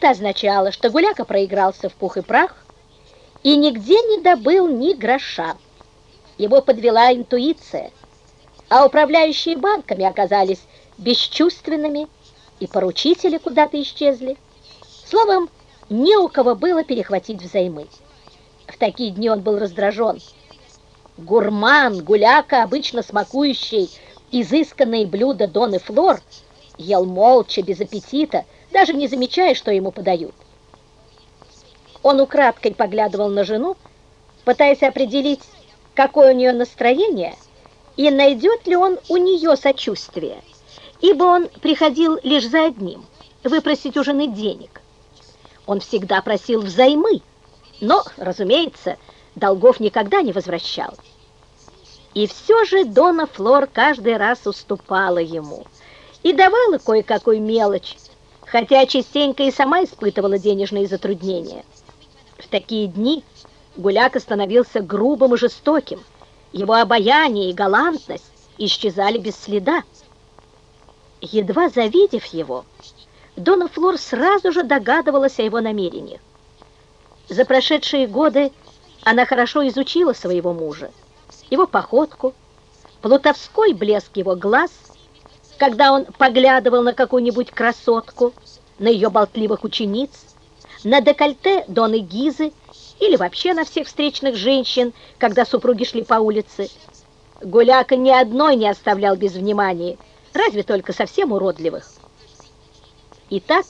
Это означало, что Гуляка проигрался в пух и прах и нигде не добыл ни гроша. Его подвела интуиция, а управляющие банками оказались бесчувственными, и поручители куда-то исчезли. Словом, не у кого было перехватить взаймы. В такие дни он был раздражен. Гурман, гуляка, обычно смакующий изысканные блюда Дон и Флор, ел молча, без аппетита, даже не замечая, что ему подают. Он украдкой поглядывал на жену, пытаясь определить, какое у нее настроение и найдет ли он у нее сочувствие, ибо он приходил лишь за одним – выпросить у жены денег. Он всегда просил взаймы, но, разумеется, долгов никогда не возвращал. И все же Дона Флор каждый раз уступала ему и давала кое-какую мелочь, хотя частенько и сама испытывала денежные затруднения. В такие дни Гуляка становился грубым и жестоким, его обаяние и галантность исчезали без следа. Едва завидев его, Дона Флор сразу же догадывалась о его намерениях. За прошедшие годы она хорошо изучила своего мужа, его походку, плутовской блеск его глаз, когда он поглядывал на какую-нибудь красотку, на ее болтливых учениц, на декольте Доны Гизы или вообще на всех встречных женщин, когда супруги шли по улице. Гуляка ни одной не оставлял без внимания, разве только совсем уродливых. Итак,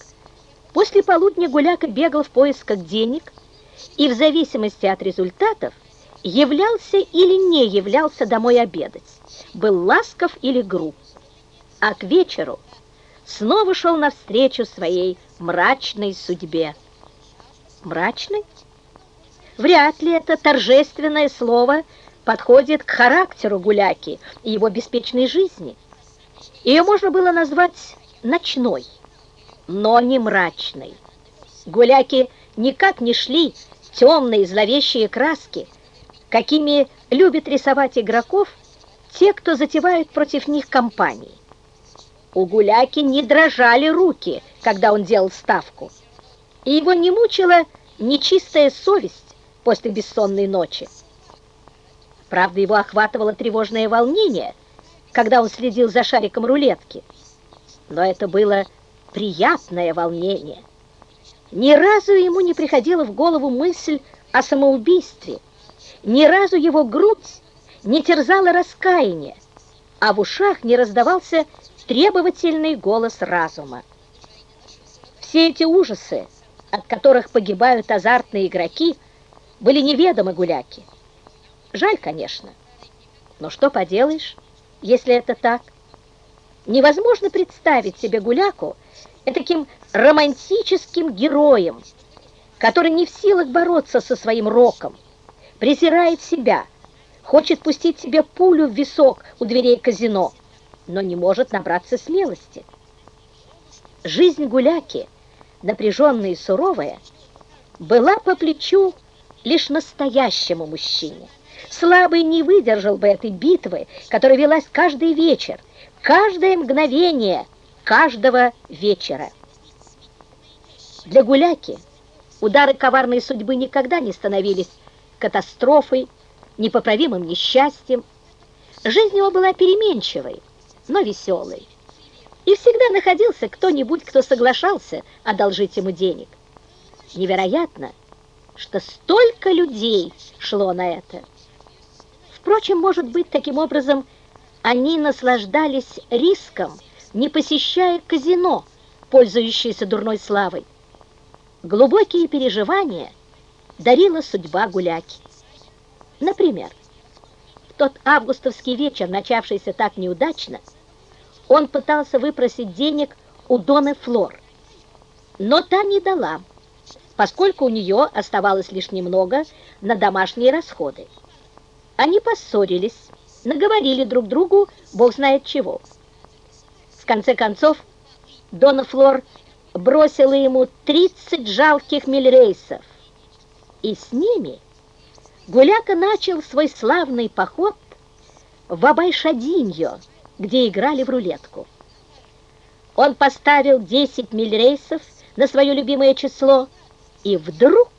после полудня Гуляка бегал в поисках денег и в зависимости от результатов являлся или не являлся домой обедать, был ласков или груб. А к вечеру снова шел навстречу своей мрачной судьбе. Мрачный? Вряд ли это торжественное слово подходит к характеру гуляки и его беспечной жизни. Ее можно было назвать ночной, но не мрачной. Гуляки никак не шли темные зловещие краски, какими любят рисовать игроков те, кто затевают против них кампании. У Гуляки не дрожали руки, когда он делал ставку, и его не мучила нечистая совесть после бессонной ночи. Правда, его охватывало тревожное волнение, когда он следил за шариком рулетки, но это было приятное волнение. Ни разу ему не приходила в голову мысль о самоубийстве, ни разу его грудь не терзала раскаяние, а в ушах не раздавался требовательный голос разума. Все эти ужасы, от которых погибают азартные игроки, были неведомы гуляки. Жаль, конечно, но что поделаешь, если это так? Невозможно представить себе гуляку таким романтическим героем, который не в силах бороться со своим роком, презирает себя, хочет пустить себе пулю в висок у дверей казино, но не может набраться смелости. Жизнь гуляки, напряженная и суровая, была по плечу лишь настоящему мужчине. Слабый не выдержал бы этой битвы, которая велась каждый вечер, каждое мгновение каждого вечера. Для гуляки удары коварной судьбы никогда не становились катастрофой, непоправимым несчастьем. Жизнь его была переменчивой, но веселый. И всегда находился кто-нибудь, кто соглашался одолжить ему денег. Невероятно, что столько людей шло на это. Впрочем, может быть, таким образом они наслаждались риском, не посещая казино, пользующееся дурной славой. Глубокие переживания дарила судьба гуляки. Например, в тот августовский вечер, начавшийся так неудачно, он пытался выпросить денег у Доны Флор, но та не дала, поскольку у нее оставалось лишь немного на домашние расходы. Они поссорились, наговорили друг другу бог знает чего. В конце концов, Дона Флор бросила ему 30 жалких мильрейсов, и с ними Гуляка начал свой славный поход в Абайшадиньо, где играли в рулетку. Он поставил 10 миль рейсов на свое любимое число, и вдруг